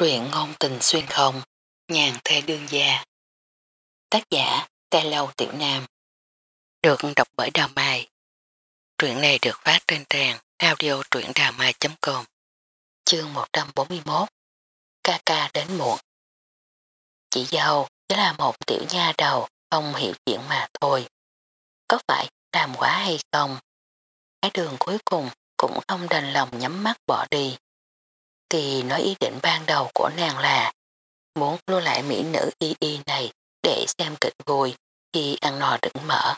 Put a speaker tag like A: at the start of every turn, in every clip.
A: Truyện ngôn tình xuyên không, nhàn thê đương gia. Tác giả, Tê Lâu Tiểu Nam. Được đọc bởi Đào Mai. Truyện này được phát trên trang audio truyệnđàmai.com Chương 141 Ca ca đến muộn Chị dâu chỉ là một tiểu nha đầu, không hiểu chuyện mà thôi. Có phải làm quá hay không? Cái đường cuối cùng cũng không đành lòng nhắm mắt bỏ đi thì nói ý định ban đầu của nàng là muốn lưu lại mỹ nữ y y này để xem kịch vui khi ăn nò đựng mở.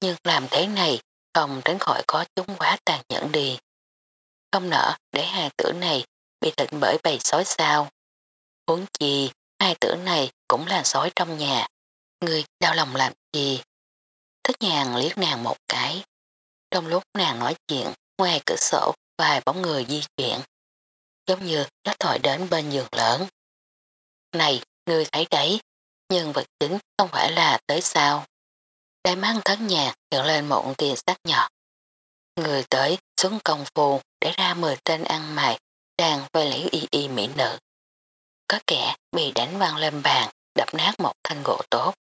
A: Nhưng làm thế này không tránh khỏi có chúng quá tàn nhẫn đi. Không nỡ để hai tử này bị thịnh bởi bầy sói sao. Huống chi, hai tử này cũng là sói trong nhà. Người đau lòng làm gì? Thích nhàng liếc nàng một cái. Trong lúc nàng nói chuyện, ngoài cửa sổ vài bóng người di chuyển giống như nó thổi đến bên giường lớn. Này, ngươi thấy đấy, nhân vật chính không phải là tới sao. Đại mang thất nhà nhận lên một tiền sắc nhỏ Người tới xuống công phu để ra 10 tên ăn mày đang vây lấy y y mỹ nữ. Có kẻ bị đánh văng lên bàn, đập nát một thanh gỗ tốt.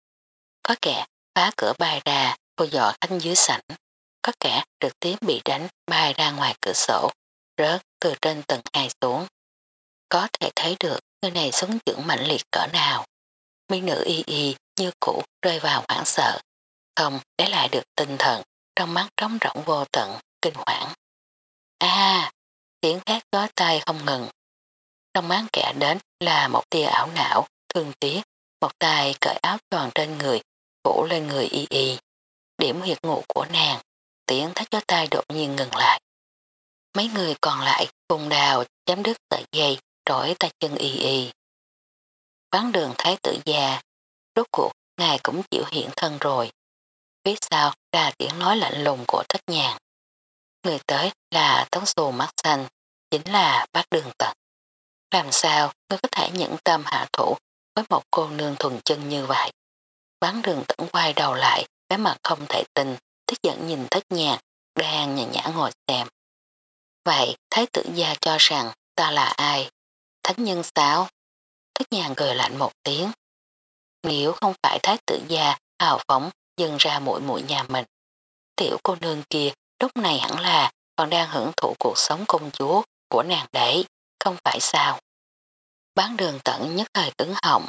A: Có kẻ phá cửa bay ra, vô dọ khách dưới sảnh. Có kẻ trực tiếp bị đánh bay ra ngoài cửa sổ, rớt từ trên tầng hai xuống. Có thể thấy được người này sống trưởng mạnh liệt cỡ nào. Mỹ nữ y y như cũ rơi vào hoảng sợ, không để lại được tinh thần, trong mắt trống rỗng vô tận, kinh hoảng. a tiếng thét gió tay không ngừng. Trong mắt kẻ đến là một tia ảo não, thương tiếc, một tay cởi áo tròn trên người, phủ lên người y y. Điểm huyệt ngủ của nàng, tiếng thét gió tay đột nhiên ngừng lại. Mấy người còn lại cùng đào chém đứt sợi dây trỗi tay chân y y. Ván đường thái tử già, rốt cuộc ngài cũng chịu hiện thân rồi. Phía sau là tiếng nói lạnh lùng của thất nhàng. Người tới là tống xù mắt xanh, chính là bác đường tận. Làm sao ngươi có thể nhẫn tâm hạ thủ với một cô nương thuần chân như vậy? Bán đường tận quay đầu lại, cái mặt không thể tin, tức giận nhìn thất nhàng, đang nhả nhã ngồi xem. Vậy thái tử gia cho rằng ta là ai? Thánh nhân sao? Thất nhàng cười lạnh một tiếng. Nếu không phải thái tử gia hào phóng dâng ra mũi mũi nhà mình. Tiểu cô nương kia lúc này hẳn là còn đang hưởng thụ cuộc sống công chúa của nàng đấy, không phải sao. Bán đường tận nhất thời cứng họng.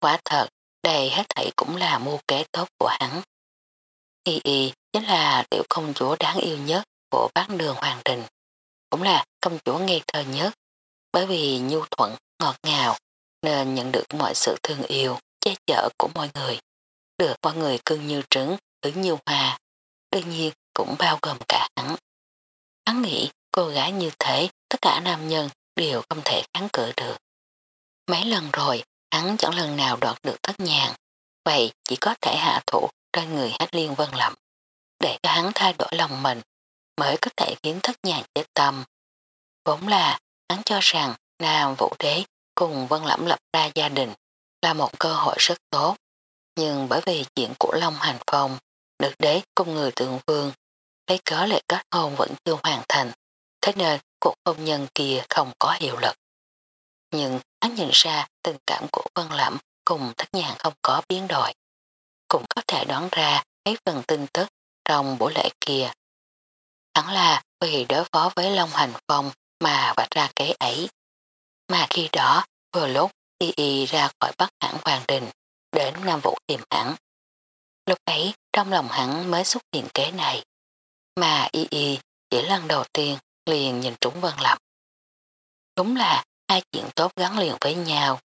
A: Quả thật, đây hết thảy cũng là mưu kế tốt của hắn. Y y chính là tiểu công chúa đáng yêu nhất của bác đường hoàng đình. Cũng là công chúa ngây thơ nhất bởi vì nhu thuận, ngọt ngào nên nhận được mọi sự thương yêu, che chở của mọi người. Được mọi người cưng như trứng, ứng như hoa, đương nhiên cũng bao gồm cả hắn. Hắn nghĩ cô gái như thế tất cả nam nhân đều không thể kháng cự được. Mấy lần rồi hắn chẳng lần nào đoạt được thất nhàn, vậy chỉ có thể hạ thủ trên người hát liên vân lầm, Để cho hắn thay đổi lòng mình mới có thể khiến thất nhàng chết tâm. Vốn là hắn cho rằng Nam Vũ Đế cùng Vân Lẩm lập ra gia đình là một cơ hội rất tốt. Nhưng bởi vì chuyện của Long Hành Phong, được đế cùng người tượng vương, lấy cớ lệ kết hôn vẫn chưa hoàn thành, thế nên cuộc hôn nhân kia không có hiệu lực. Nhưng hắn nhìn ra tình cảm của Vân Lẩm cùng thất nhàng không có biến đổi. Cũng có thể đoán ra mấy phần tin tức trong buổi lễ kia. Hẳn là vì đối phó với Long Hành Phong mà vạch ra kế ấy. Mà khi đó, vừa lúc y y ra khỏi bắc hãng hoàng đình, đến Nam Vũ tìm hắn, Lúc ấy, trong lòng hắn mới xuất hiện kế này. Mà y y chỉ lần đầu tiên liền nhìn trúng vân lập. Đúng là hai chuyện tốt gắn liền với nhau.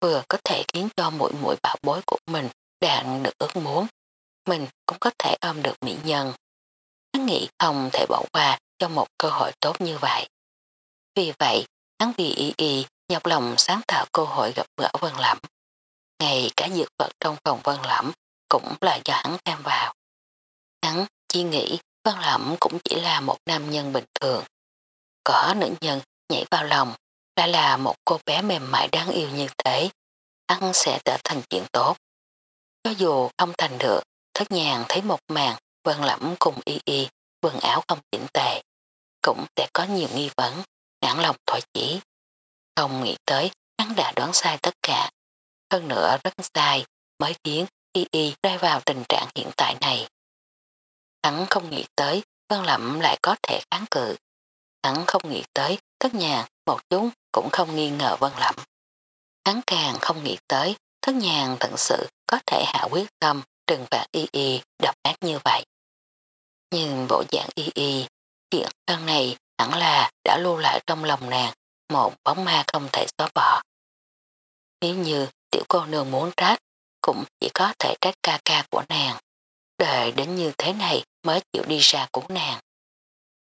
A: Vừa có thể khiến cho mỗi mũi bảo bối của mình đạt được ước muốn. Mình cũng có thể ôm được mỹ nhân. Hắn nghĩ không thể bỏ qua cho một cơ hội tốt như vậy. Vì vậy, hắn vì y y nhọc lòng sáng tạo cơ hội gặp gỡ Vân Lẩm. Ngay cả dược vật trong phòng Vân Lẩm cũng là do hắn tham vào. Hắn chỉ nghĩ Vân Lẩm cũng chỉ là một nam nhân bình thường. Có nữ nhân nhảy vào lòng đã là một cô bé mềm mại đáng yêu như thế. Hắn sẽ trở thành chuyện tốt. Cho dù không thành được, thất nhàng thấy một màn Vân Lẩm cùng y y, quần áo không chỉnh tề. Cũng sẽ có nhiều nghi vấn, nản lòng thỏa chỉ. Không nghĩ tới, hắn đã đoán sai tất cả. Hơn nữa rất sai, mới khiến Y Y rơi vào tình trạng hiện tại này. Hắn không nghĩ tới Vân Lẩm lại có thể kháng cự. Hắn không nghĩ tới tất nhà, một chút cũng không nghi ngờ Vân Lẩm. Hắn càng không nghĩ tới thất nhà thật sự có thể hạ quyết tâm trừng phạt y y độc ác như vậy nhìn bộ dạng y y, chuyện lần này hẳn là đã lưu lại trong lòng nàng một bóng ma không thể xóa bỏ. Nếu như tiểu cô nương muốn trách, cũng chỉ có thể trách ca ca của nàng. Đợi đến như thế này mới chịu đi ra của nàng.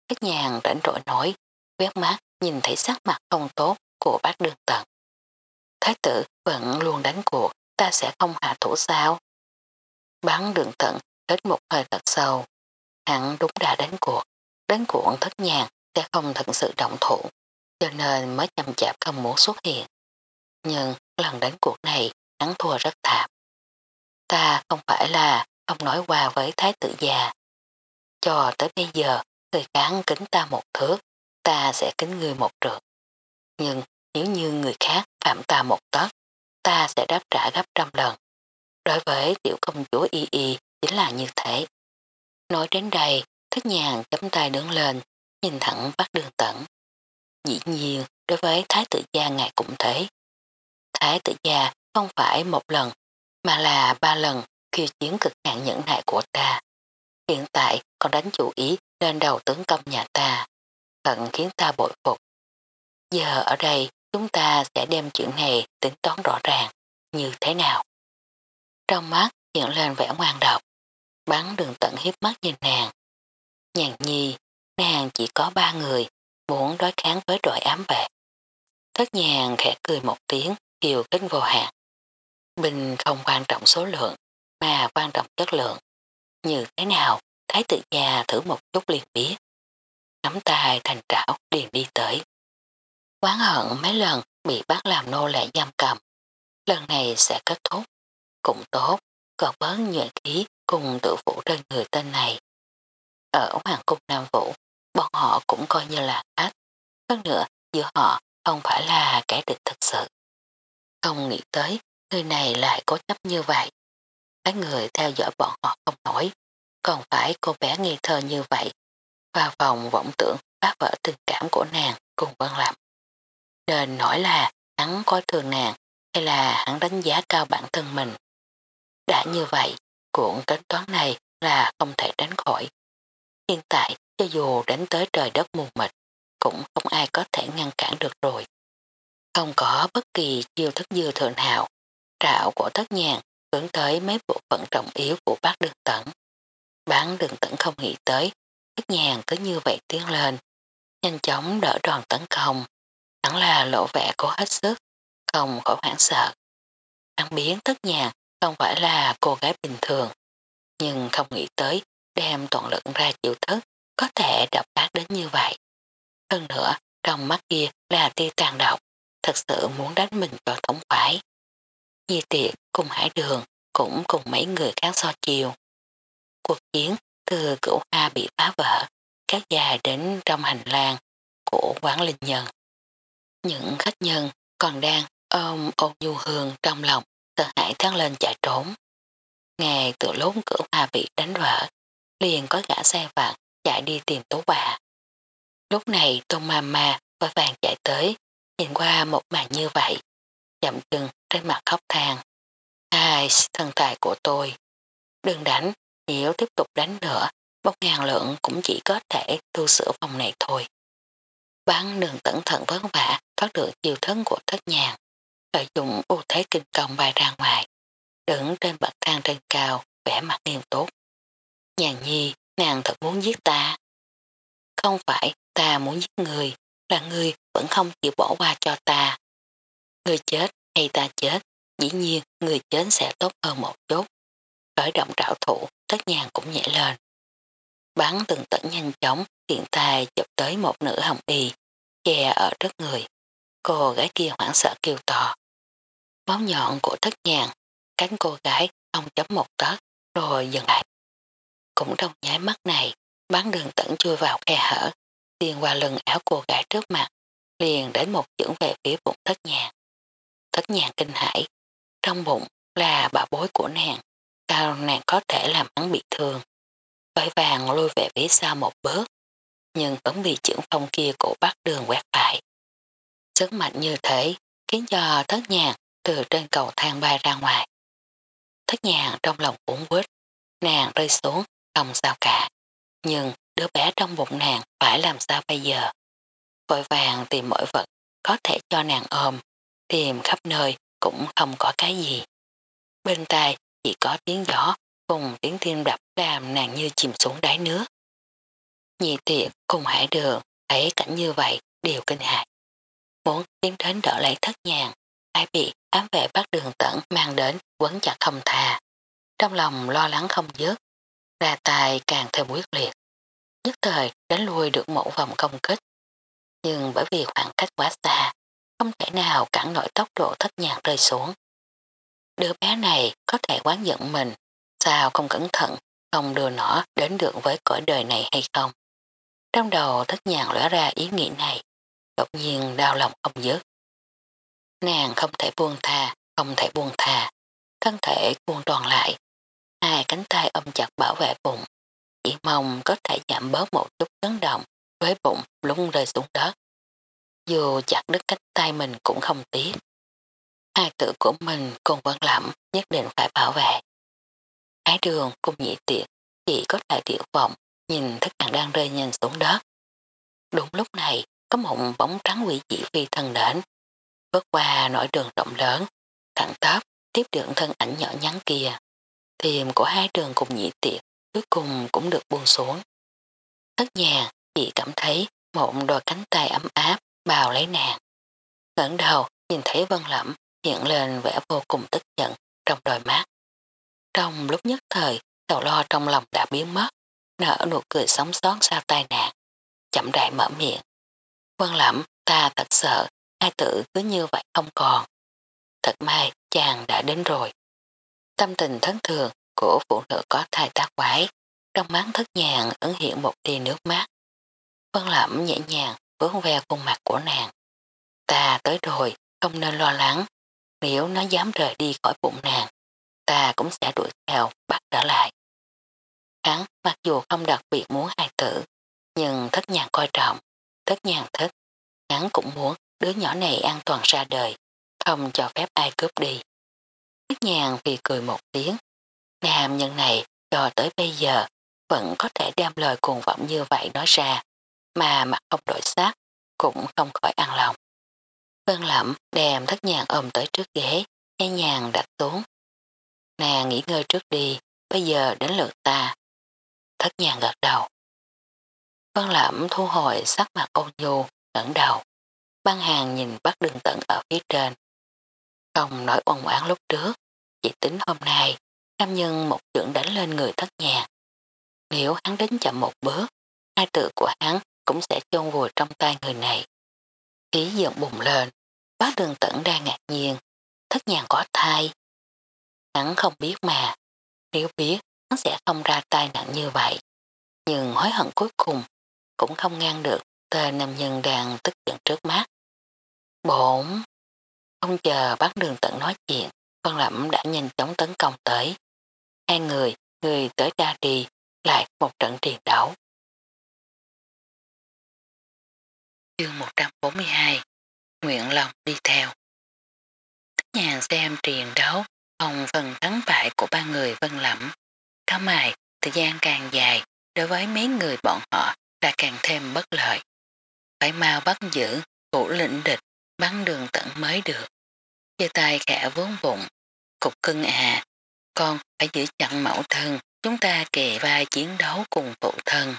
A: Các nhàn rảnh rỗi nói, quét mắt nhìn thấy sắc mặt không tốt của bác đường tận. Thái tử vẫn luôn đánh cuộc, ta sẽ không hạ thủ sao. Bắn đường tận hết một hơi thật sâu. Hắn đúng đã đánh cuộc, đánh cuộc thất nhàn sẽ không thật sự động thủ, cho nên mới chậm chạp không muốn xuất hiện. Nhưng lần đánh cuộc này hắn thua rất thảm. Ta không phải là không nói qua với thái tử già. Cho tới bây giờ, người cán kính ta một thước, ta sẽ kính người một trượt. Nhưng nếu như người khác phạm ta một tấc, ta sẽ đáp trả gấp trăm lần. Đối với tiểu công chúa Y Y chính là như thế. Nói đến đây, thất nhàn chấm tay đứng lên, nhìn thẳng bắt đường tẩn. Dĩ nhiên, đối với thái tử gia ngài cũng thế. Thái tử gia không phải một lần, mà là ba lần khiêu chiến cực hạn nhẫn nại của ta. Hiện tại còn đánh chủ ý lên đầu tướng công nhà ta, thật khiến ta bội phục. Giờ ở đây chúng ta sẽ đem chuyện này tính toán rõ ràng, như thế nào. Trong mắt hiện lên vẻ ngoan độc, bắn đường tận hiếp mắt nhìn nàng. Nhàn nhi, nàng chỉ có ba người, muốn đối kháng với đội ám vệ. Thất nhàn khẽ cười một tiếng, kiều kính vô hạn. Bình không quan trọng số lượng, mà quan trọng chất lượng. Như thế nào, thái tự gia thử một chút liền biết. Nắm tay thành trảo liền đi tới. Quán hận mấy lần bị bắt làm nô lệ giam cầm. Lần này sẽ kết thúc. Cũng tốt, còn bớt nhuệ khí cùng tự phụ trên người tên này. Ở Hoàng cung Nam Vũ, bọn họ cũng coi như là ác Hơn nữa, giữa họ không phải là kẻ địch thực sự. Không nghĩ tới, người này lại cố chấp như vậy. Cái người theo dõi bọn họ không nổi, còn phải cô bé nghi thơ như vậy. Vào vòng vọng tưởng phá vỡ tình cảm của nàng cùng Vân Lâm. Nên nói là hắn coi thường nàng hay là hắn đánh giá cao bản thân mình. Đã như vậy, cuộn tính toán này là không thể tránh khỏi. Hiện tại, cho dù đánh tới trời đất mù mịt, cũng không ai có thể ngăn cản được rồi. Không có bất kỳ chiêu thức dư thừa nào, trạo của thất nhàn hướng tới mấy bộ phận trọng yếu của bác đường tẩn. Bán đường tẩn không nghĩ tới, thất nhàn cứ như vậy tiến lên, nhanh chóng đỡ đòn tấn công, hẳn là lộ vẻ cố hết sức, không khỏi hoảng sợ. Hắn biến thất nhàn không phải là cô gái bình thường, nhưng không nghĩ tới đem toàn lực ra chịu thức có thể đập ác đến như vậy. Hơn nữa, trong mắt kia là tia tàn độc, thật sự muốn đánh mình cho thống khoái. Nhi tiệc cùng hải đường cũng cùng mấy người khác so chiều. Cuộc chiến từ cửu A bị phá vỡ, các dài đến trong hành lang của quán linh nhân. Những khách nhân còn đang ôm ôn nhu hương trong lòng, sợ hãi thăng lên chạy trốn. Ngày từ lúc cửa hòa bị đánh vỡ, liền có gã xe vặt chạy đi tìm tố bà. Lúc này tôn ma ma vội vàng chạy tới, nhìn qua một màn như vậy, chậm chừng trên mặt khóc than. Ai, thân tài của tôi. Đừng đánh, nếu tiếp tục đánh nữa, một ngàn lượng cũng chỉ có thể tu sửa phòng này thôi. Bán đường tẩn thận vất vả thoát được chiều thân của thất nhàng, lợi dụng ưu thế kinh công bay ra ngoài, đứng trên bậc thang trên cao, vẻ mặt nghiêm túc. Nhàn nhi, nàng thật muốn giết ta. Không phải ta muốn giết người, là người vẫn không chịu bỏ qua cho ta. Người chết hay ta chết, dĩ nhiên người chết sẽ tốt hơn một chút. Khởi động trảo thủ, tất nhàng cũng nhẹ lên. Bắn từng tận nhanh chóng, tiện tay chụp tới một nữ hồng y, che ở trước người. Cô gái kia hoảng sợ kêu to. Máu nhọn của thất nhàng, cánh cô gái ông chấm một tớt, rồi dừng lại. Cũng trong nháy mắt này, bán đường tẩn chui vào khe hở, liền qua lưng áo cô gái trước mặt, liền đến một chưởng về phía bụng thất nhàng. Thất nhàng kinh hãi, trong bụng là bà bối của nàng, sao nàng có thể làm hắn bị thương. Vội vàng lôi về phía sau một bước, nhưng vẫn bị trưởng phong kia của bác đường quét lại. Sức mạnh như thế khiến cho thất nhàng từ trên cầu thang bay ra ngoài. Thất nhàng trong lòng uống quýt, nàng rơi xuống, không sao cả. Nhưng đứa bé trong bụng nàng phải làm sao bây giờ? Vội vàng tìm mọi vật có thể cho nàng ôm, tìm khắp nơi cũng không có cái gì. Bên tai chỉ có tiếng gió cùng tiếng tim đập làm nàng như chìm xuống đáy nước. Nhị tiện cùng hải đường thấy cảnh như vậy đều kinh hại. Muốn tiến đến đỡ lấy thất nhàng, ai bị ám vệ bắt đường tẩn mang đến quấn chặt không thà. Trong lòng lo lắng không dứt, ra tài càng thêm quyết liệt. Nhất thời đánh lui được một vòng công kích. Nhưng bởi vì khoảng cách quá xa, không thể nào cản nổi tốc độ thất nhạc rơi xuống. Đứa bé này có thể quán giận mình, sao không cẩn thận, không đưa nó đến được với cõi đời này hay không. Trong đầu thất nhạc lóe ra ý nghĩ này, đột nhiên đau lòng không dứt. Nàng không thể buông tha, không thể buông tha, thân thể buông toàn lại. Hai cánh tay ôm chặt bảo vệ bụng, chỉ mong có thể giảm bớt một chút chấn động với bụng lúng rơi xuống đất. Dù chặt đứt cánh tay mình cũng không tiếc. Hai tự của mình cùng vẫn lẩm nhất định phải bảo vệ. Ái đường cùng nhị tiệt, chỉ có thể tiểu vọng nhìn thức ăn đang rơi nhìn xuống đất. Đúng lúc này có một bóng trắng quỷ dị phi thân đến. Bước qua nỗi đường rộng lớn, thẳng tắp tiếp được thân ảnh nhỏ nhắn kia. Thiềm của hai đường cùng nhị tiệt cuối cùng cũng được buông xuống. Tất nhà, chị cảm thấy một đôi cánh tay ấm áp bào lấy nàng. ngẩng đầu nhìn thấy vân lẩm hiện lên vẻ vô cùng tức giận trong đôi mắt. Trong lúc nhất thời, đầu lo trong lòng đã biến mất, nở nụ cười sống sót sau tai nạn, chậm rãi mở miệng. Vân lẩm, ta thật sợ, hai tử cứ như vậy không còn. Thật may, chàng đã đến rồi. Tâm tình thấn thường của phụ nữ có thai tác quái, trong mắt thất nhàng ấn hiện một tia nước mắt. Vân lẩm nhẹ nhàng vướng ve khuôn mặt của nàng. Ta tới rồi, không nên lo lắng. Nếu nó dám rời đi khỏi bụng nàng, ta cũng sẽ đuổi theo, bắt trở lại. Hắn mặc dù không đặc biệt muốn hài tử, nhưng thất nhàng coi trọng, thất nhàng thích. Hắn cũng muốn đứa nhỏ này an toàn ra đời, không cho phép ai cướp đi. Thất nhàng thì cười một tiếng, nam nhân này cho tới bây giờ vẫn có thể đem lời cuồng vọng như vậy nói ra, mà mặt không đổi sắc, cũng không khỏi an lòng. Vân lẩm đem thất nhàng ôm tới trước ghế, nhẹ nhàng đặt xuống. Nàng nghỉ ngơi trước đi, bây giờ đến lượt ta. Thất nhàng gật đầu. Vân lẩm thu hồi sắc mặt ôn nhu, ngẩn đầu. Băng hàng nhìn bắt đường tận ở phía trên. Không nói oan oán lúc trước, chỉ tính hôm nay, nam nhân một trưởng đánh lên người thất nhà. Nếu hắn đến chậm một bước, hai tự của hắn cũng sẽ chôn vùi trong tay người này. Khí giận bùng lên, bác đường tận đang ngạc nhiên, thất nhàng có thai. Hắn không biết mà, nếu biết hắn sẽ không ra tay nặng như vậy. Nhưng hối hận cuối cùng cũng không ngăn được tên nam nhân đang tức giận trước mắt. Bổn! Không chờ bác đường tận nói chuyện, con lẩm đã nhanh chóng tấn công tới. Hai người, người tới ra đi, lại một trận triền đấu. Chương 142 Nguyện lòng đi theo Các nhà xem triền đấu hồng phần thắng bại của ba người vân lẩm. Cao mài, thời gian càng dài, đối với mấy người bọn họ là càng thêm bất lợi. Phải mau bắt giữ, thủ lĩnh địch, bắn đường tận mới được. Chia tay khẽ vốn vụng, cục cưng à, con phải giữ chặn mẫu thân, chúng ta kề vai chiến đấu cùng phụ thân.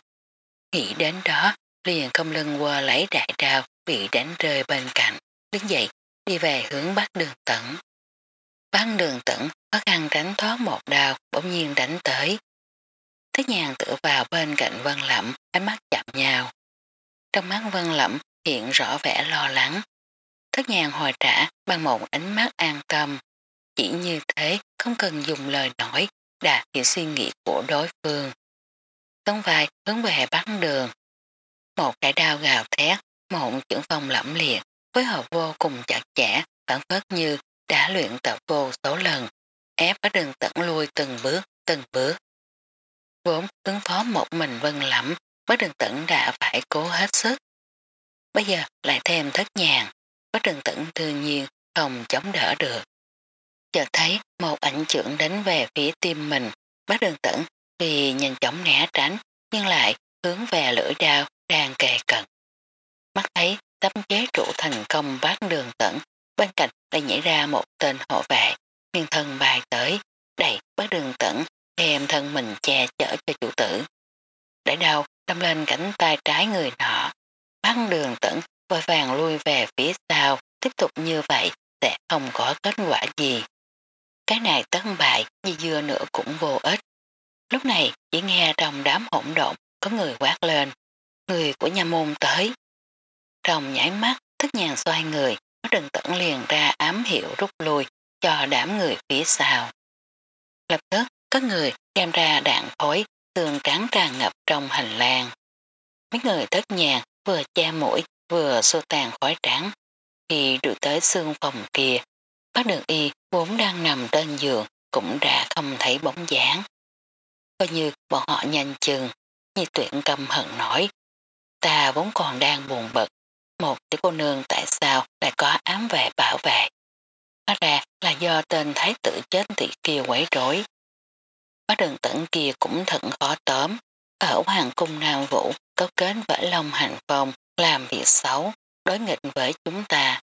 A: Nghĩ đến đó, liền không lưng qua lấy đại đao bị đánh rơi bên cạnh, đứng dậy, đi về hướng bắc đường tận. Bắn đường tận khó khăn tránh thoát một đao bỗng nhiên đánh tới. Thế nhàn tựa vào bên cạnh vân lẩm, ánh mắt chạm nhau. Trong mắt vân lẩm hiện rõ vẻ lo lắng. Thất nhàn hồi trả bằng một ánh mắt an tâm. Chỉ như thế không cần dùng lời nói đạt hiểu suy nghĩ của đối phương. Tống vai hướng về bắn đường. Một cái đao gào thét một trưởng phong lẫm liệt, phối hợp vô cùng chặt chẽ, phản phất như đã luyện tập vô số lần, ép ở đường tận lui từng bước, từng bước. Vốn ứng phó một mình vân lẫm, bất đường tận đã phải cố hết sức. Bây giờ lại thêm thất nhàn, quá đường tẩn tự nhiên không chống đỡ được. Chợt thấy một ảnh trưởng đánh về phía tim mình, bác đường tẩn vì nhanh chóng né tránh nhưng lại hướng về lưỡi đao đang kề cận. Mắt thấy tấm chế trụ thành công bác đường tẩn, bên cạnh lại nhảy ra một tên hộ vệ, nguyên thân bài tới, đẩy bác đường tẩn, đem thân mình che chở cho chủ tử. Để đau đâm lên cánh tay trái người nọ, bác đường tẩn vội vàng lui về phía sau, tiếp tục như vậy sẽ không có kết quả gì. Cái này tấn bại như dưa nữa cũng vô ích. Lúc này chỉ nghe trong đám hỗn độn có người quát lên. Người của nhà môn tới. Trong nhảy mắt thức nhàn xoay người nó đừng tẩn liền ra ám hiệu rút lui cho đám người phía sau. Lập tức có người đem ra đạn khối tường trắng tràn ngập trong hành lang. Mấy người thất nhàn vừa che mũi vừa xô tàn khói trắng. Khi đuổi tới xương phòng kia, bác đường y vốn đang nằm trên giường cũng đã không thấy bóng dáng. Coi như bọn họ nhanh chừng, như tuyển cầm hận nổi. Ta vốn còn đang buồn bực, một tiểu cô nương tại sao lại có ám vệ bảo vệ. Hóa ra là do tên thái tử chết thị kia quấy rối. Bác đường tận kia cũng thật khó tóm. Ở hoàng cung Nam Vũ có kết vỡ lòng Hành Phong làm việc xấu, đối nghịch với chúng ta.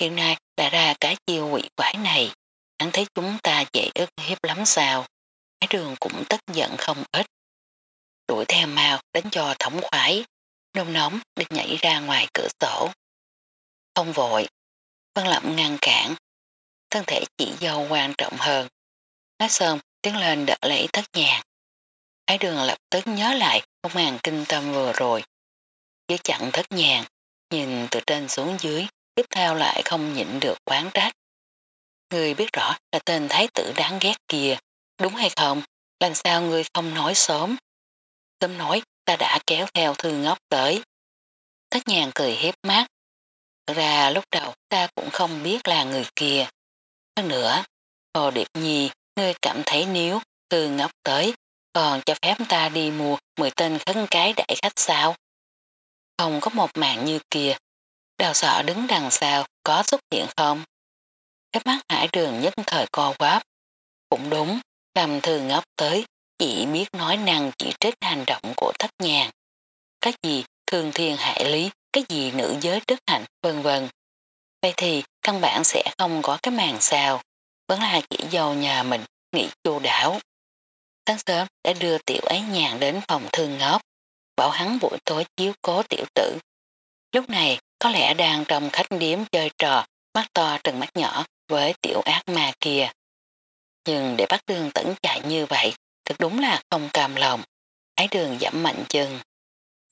A: Hiện nay đã ra cái chiêu quỷ quái này, hắn thấy chúng ta dễ ức hiếp lắm sao. Cái đường cũng tức giận không ít. Đuổi theo mau đánh cho thống khoái, nôn nóng định nhảy ra ngoài cửa sổ. Không vội, Vân Lậm ngăn cản, thân thể chỉ dâu quan trọng hơn. Nói xong tiến lên đỡ lấy thất nhàng. Ái đường lập tức nhớ lại công màn kinh tâm vừa rồi chứ chặn thất nhàng, nhìn từ trên xuống dưới, tiếp theo lại không nhịn được quán trách. Người biết rõ là tên thái tử đáng ghét kia, đúng hay không? Làm sao người không nói sớm? Sớm nói ta đã kéo theo thư ngốc tới. Thất nhàng cười hiếp mắt. Thật ra lúc đầu ta cũng không biết là người kia. Hơn nữa, Hồ Điệp Nhi, ngươi cảm thấy nếu thư ngốc tới, còn cho phép ta đi mua 10 tên khấn cái đại khách sao? Không có một mạng như kia. Đào sợ đứng đằng sau có xuất hiện không? Cái mắt hải đường nhất thời co quáp. Cũng đúng, làm thư ngốc tới, chỉ biết nói năng chỉ trích hành động của thất nhàng. Cái gì thường thiên hại lý, cái gì nữ giới đức hạnh, vân vân. Vậy thì căn bản sẽ không có cái màn sao, vẫn là chỉ dâu nhà mình nghĩ chu đảo. Sáng sớm đã đưa tiểu ấy nhàn đến phòng thương ngốc, bảo hắn buổi tối chiếu cố tiểu tử. Lúc này có lẽ đang trong khách điếm chơi trò, mắt to trừng mắt nhỏ với tiểu ác ma kia. Nhưng để bắt đường tẩn chạy như vậy, thật đúng là không cam lòng. Ái đường giảm mạnh chân.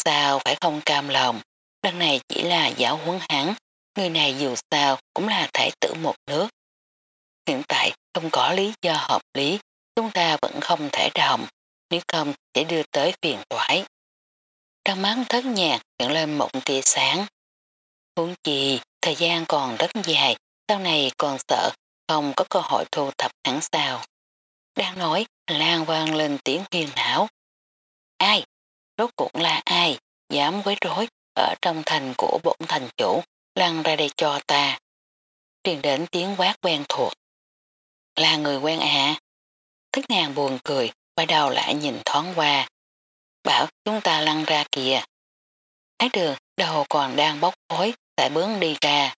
A: Sao phải không cam lòng? Lần này chỉ là giáo huấn hắn, người này dù sao cũng là thể tử một nước. Hiện tại không có lý do hợp lý, chúng ta vẫn không thể đồng, nếu không sẽ đưa tới phiền toái. Trong mắt thất nhạc hiện lên một tia sáng. Huống chi, thời gian còn rất dài, sau này còn sợ không có cơ hội thu thập hẳn sao. Đang nói, lan vang lên tiếng hiền não. Ai? Rốt cuộc là ai? Dám quấy rối ở trong thành của bổn thành chủ, lăn ra đây cho ta. Truyền đến tiếng quát quen thuộc. Là người quen à? Thức nàng buồn cười, quay đầu lại nhìn thoáng qua. Bảo chúng ta lăn ra kìa. Ái đường đầu còn đang bốc khối, tại bướng đi ra.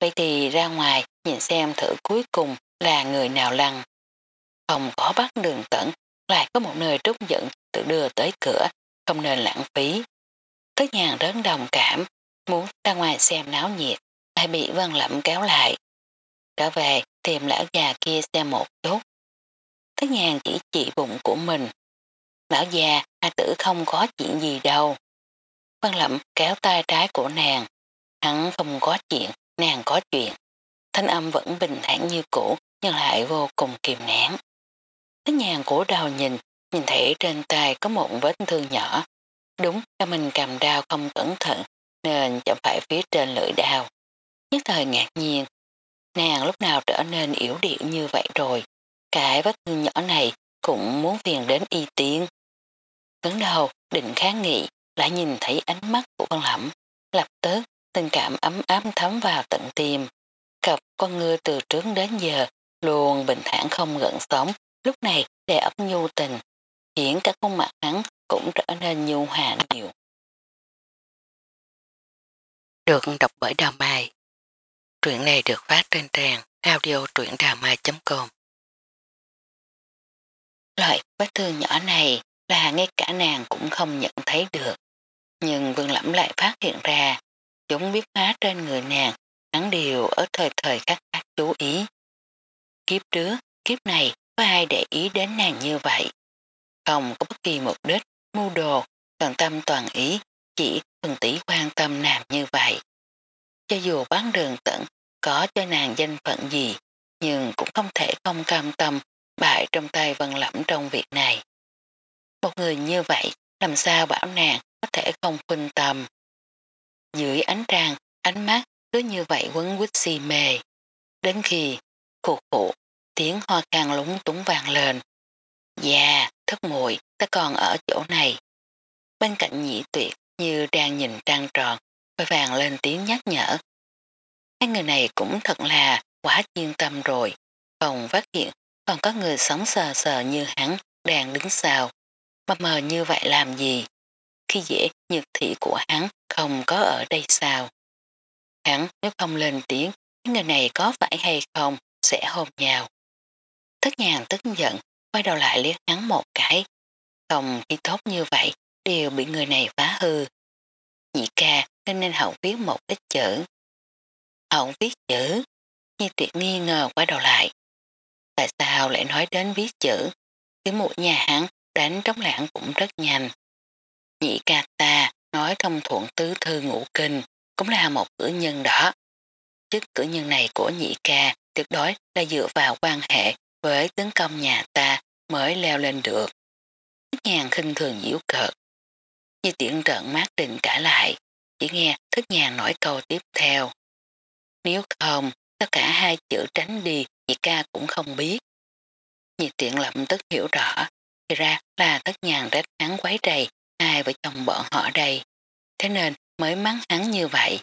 A: Vậy thì ra ngoài nhìn xem thử cuối cùng là người nào lăn. Không có bắt đường tận, lại có một nơi trúc dẫn tự đưa tới cửa, không nên lãng phí. Tất nhàn đớn đồng cảm, muốn ra ngoài xem náo nhiệt, lại bị vân lẫm kéo lại. Trở về tìm lão già kia xem một chút. Tất nhàn chỉ chỉ bụng của mình. Lão già, A tử không có chuyện gì đâu. Vân lậm kéo tay trái của nàng. Hắn không có chuyện, nàng có chuyện. Thanh âm vẫn bình thản như cũ, nhưng lại vô cùng kiềm nén. Tất nhàn của đầu nhìn, nhìn thấy trên tay có một vết thương nhỏ. Đúng là mình cầm đao không cẩn thận, nên chẳng phải phía trên lưỡi đào. Nhất thời ngạc nhiên, nàng lúc nào trở nên yếu điệu như vậy rồi, cái vết thương nhỏ này cũng muốn phiền đến y tiên. Cấn đầu định kháng nghị, lại nhìn thấy ánh mắt của con lẩm, lập tức tình cảm ấm áp thấm vào tận tim. Cặp con ngư từ trước đến giờ luôn bình thản không gợn sóng, lúc này đè ấp nhu tình, khiến cả khuôn mặt hắn cũng trở nên nhu hòa nhiều. Được đọc bởi Đào Mai Truyện này được phát trên trang audio truyệnđàmai.com Loại vết thương nhỏ này là ngay cả nàng cũng không nhận thấy được. Nhưng Vương lẫm lại phát hiện ra chúng biết hóa trên người nàng hắn đều ở thời thời khắc khắc chú ý. Kiếp trước, kiếp này có ai để ý đến nàng như vậy? Không có bất kỳ mục đích, mưu đồ, toàn tâm toàn ý, chỉ phần tỷ quan tâm nàng như vậy. Cho dù bán đường tận có cho nàng danh phận gì, nhưng cũng không thể không cam tâm bại trong tay vân lẫm trong việc này. Một người như vậy, làm sao bảo nàng có thể không khuyên tâm. Dưới ánh trăng, ánh mắt cứ như vậy quấn quýt si mê. Đến khi, khụ khụ, tiếng hoa càng lúng túng vàng lên. Dạ, thất muội ta còn ở chỗ này. Bên cạnh nhị tuyệt như đang nhìn trăng tròn, vội vàng lên tiếng nhắc nhở. Hai người này cũng thật là quá chuyên tâm rồi, phòng phát hiện còn có người sống sờ sờ như hắn đang đứng sau. Mập mờ như vậy làm gì? Khi dễ nhược thị của hắn không có ở đây sao? Hắn nếu không lên tiếng, người này có phải hay không sẽ hôn nhào. Thất nhàng tức giận, quay đầu lại liếc hắn một cái. Không khi tốt như vậy, đều bị người này phá hư. Nhị ca nên nên hậu viết một ít chữ. Hậu viết chữ, như tuyệt nghi ngờ quay đầu lại. Tại sao lại nói đến viết chữ? Cái mũi nhà hắn đánh trống lãng cũng rất nhanh. Nhị ca ta nói thông thuận tứ thư ngũ kinh cũng là một cử nhân đó. Chức cử nhân này của nhị ca tuyệt đối là dựa vào quan hệ với tướng công nhà ta mới leo lên được. Thức nhàn khinh thường diễu cợt. Như tiện trợn mát định cả lại, chỉ nghe thức nhàn nói câu tiếp theo. Nếu không, tất cả hai chữ tránh đi, nhị ca cũng không biết. Nhị tiện lập tức hiểu rõ, thì ra là thất nhàn rách hắn quấy rầy hai vợ chồng bọn họ đây, thế nên mới mắng hắn như vậy.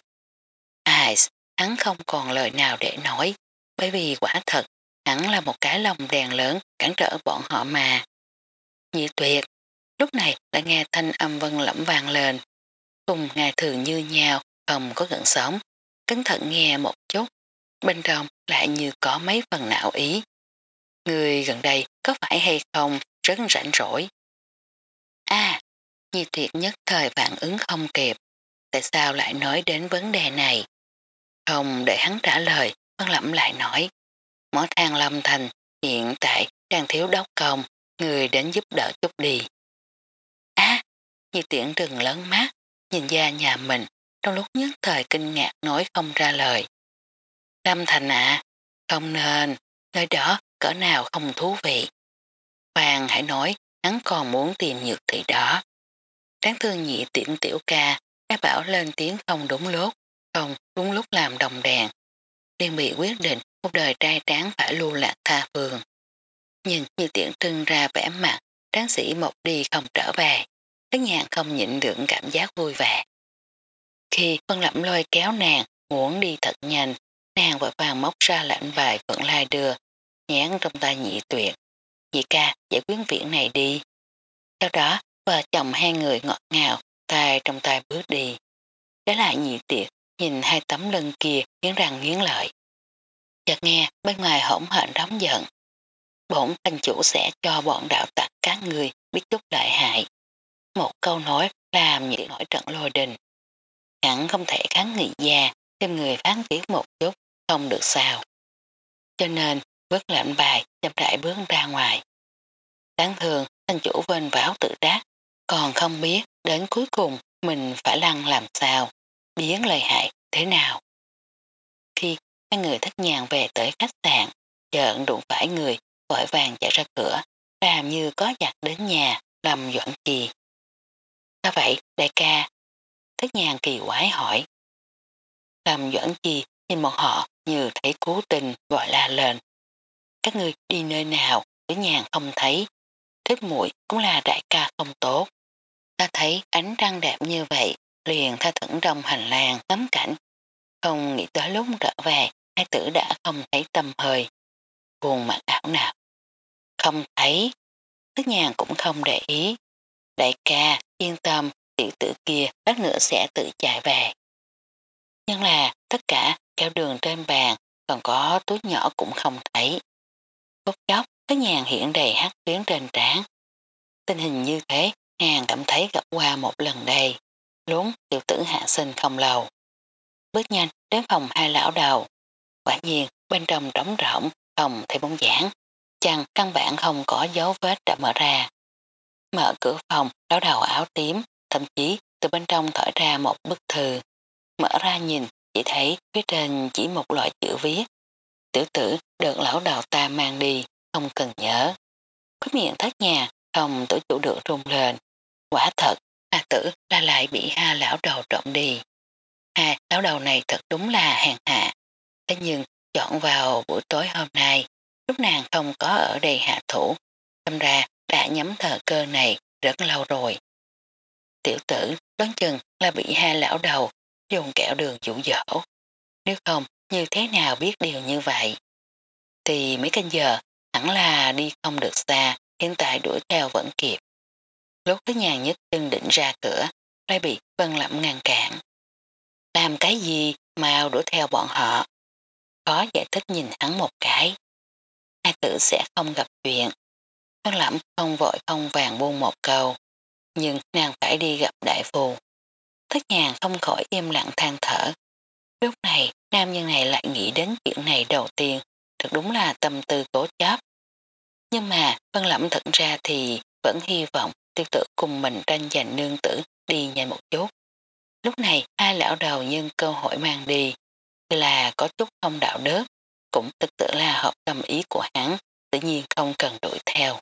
A: Ai, hắn không còn lời nào để nói, bởi vì quả thật, hắn là một cái lòng đèn lớn cản trở bọn họ mà. Nhị tuyệt, lúc này lại nghe thanh âm vân lẫm vàng lên, cùng ngày thường như nhau, không có gần sống, cẩn thận nghe một chút, bên trong lại như có mấy phần não ý. Người gần đây có phải hay không rất rảnh rỗi. À, Nhi thiệt nhất thời phản ứng không kịp. Tại sao lại nói đến vấn đề này? Không để hắn trả lời, Vân Lẩm lại nói. Mỏ thang lâm thành hiện tại đang thiếu đốc công, người đến giúp đỡ chút đi. À, Nhi Tiễn rừng lớn mát, nhìn ra nhà mình, trong lúc nhất thời kinh ngạc nói không ra lời. Lâm thành ạ, không nên, nơi đó cỡ nào không thú vị. Hoàng hãy nói hắn còn muốn tìm nhược thị đó. Đáng thương nhị tiện tiểu ca, đã bảo lên tiếng không đúng lúc, không đúng lúc làm đồng đèn. Liên bị quyết định một đời trai tráng phải lưu lạc tha phương. Nhìn như tiện trưng ra vẻ mặt, tráng sĩ một đi không trở về. Tất nhàn không nhịn được cảm giác vui vẻ. Khi phân lẩm lôi kéo nàng, muốn đi thật nhanh, nàng và vàng móc ra lãnh vài vẫn lai đưa, nhán trong tay nhị tuyệt. Dì ca, giải quyết viện này đi. Sau đó, vợ chồng hai người ngọt ngào, tay trong tay bước đi. Đó lại nhị tiệt, nhìn hai tấm lưng kia nghiến răng nghiến lợi. Chợt nghe bên ngoài hỗn hển đóng giận. Bổn thành chủ sẽ cho bọn đạo tặc các người biết chút đại hại. Một câu nói làm nhị nổi trận lôi đình. Hẳn không thể kháng nghị già, thêm người phán tiếc một chút, không được sao. Cho nên, bước lạnh bài, chậm rãi bước ra ngoài. Đáng thường, thành chủ vên váo tự đắc, còn không biết đến cuối cùng mình phải lăn làm sao, biến lời hại thế nào. Khi hai người thất nhàng về tới khách sạn, chợn đụng phải người vội vàng chạy ra cửa, làm như có giặc đến nhà, làm dọn trì. Sao vậy, đại ca? Thất nhàng kỳ quái hỏi. Làm dọn chi nhìn bọn họ như thấy cố tình gọi la lên. Các người đi nơi nào, tử nhàn không thấy. Thích muội cũng là đại ca không tốt. Ta thấy ánh trăng đẹp như vậy, liền tha thẩn trong hành lang ngắm cảnh. Không nghĩ tới lúc trở về, hai tử đã không thấy tâm hơi. Buồn mặt ảo nào. Không thấy. Thức nhàn cũng không để ý. Đại ca, yên tâm, tiểu tử kia lát nữa sẽ tự chạy về. Nhưng là tất cả kéo đường trên bàn còn có túi nhỏ cũng không thấy. Phút chốc, cái nhàn hiện đầy hát tuyến trên trán. Tình hình như thế, nàng cảm thấy gặp qua một lần đây. Lún tiểu tử hạ sinh không lâu. Bước nhanh đến phòng hai lão đầu. Quả nhiên bên trong trống rỗng, phòng thấy bóng giảng. Chăng căn bản không có dấu vết đã mở ra. Mở cửa phòng, lão đầu áo tím, thậm chí từ bên trong thở ra một bức thư. Mở ra nhìn, chỉ thấy phía trên chỉ một loại chữ viết. Tiểu tử được lão đầu ta mang đi, không cần nhớ. Có miệng thất nhà, không tổ chủ được rung lên. Quả thật, A tử là lại bị ha lão đầu trộm đi. Ha lão đầu này thật đúng là hèn hạ. Thế nhưng chọn vào buổi tối hôm nay, lúc nàng không có ở đây hạ thủ, tâm ra đã nhắm thờ cơ này rất lâu rồi. Tiểu tử đoán chừng là bị hai lão đầu dùng kẹo đường dụ dỗ. Nếu không, như thế nào biết điều như vậy? Thì mấy canh giờ, hẳn là đi không được xa, hiện tại đuổi theo vẫn kịp. Lúc thứ nhàn nhất chân định ra cửa, lại bị Vân Lẩm ngăn cản. Làm cái gì mau đuổi theo bọn họ? Có giải thích nhìn hắn một cái. Hai tử sẽ không gặp chuyện. Vân Lẩm không vội không vàng buông một câu. Nhưng nàng phải đi gặp đại phù. Thất nhàng không khỏi im lặng than thở. Lúc này, nam nhân này lại nghĩ đến chuyện này đầu tiên, thật đúng là tâm tư cố chấp. Nhưng mà, Vân Lẩm thật ra thì vẫn hy vọng tiêu tử cùng mình tranh giành nương tử đi nhanh một chút. Lúc này, hai lão đầu nhân cơ hội mang đi, là có chút không đạo đức, cũng thực tự là hợp tâm ý của hắn, tự nhiên không cần đuổi theo.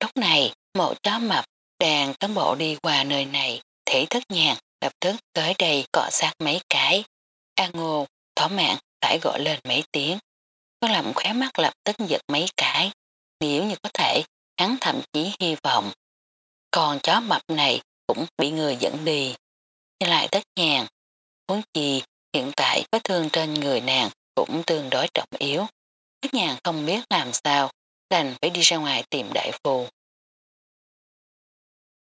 A: Lúc này, một chó mập đang cán bộ đi qua nơi này, thể thất nhàn lập tức tới đây cọ sát mấy cái. A ngô, thỏ mạng phải gọi lên mấy tiếng. Có làm khóe mắt lập tức giật mấy cái. Nếu như có thể, hắn thậm chí hy vọng. Còn chó mập này cũng bị người dẫn đi. Nhưng lại tất nhàn. Huống chi, hiện tại vết thương trên người nàng cũng tương đối trọng yếu. Tất nhàn không biết làm sao, đành phải đi ra ngoài tìm đại phù.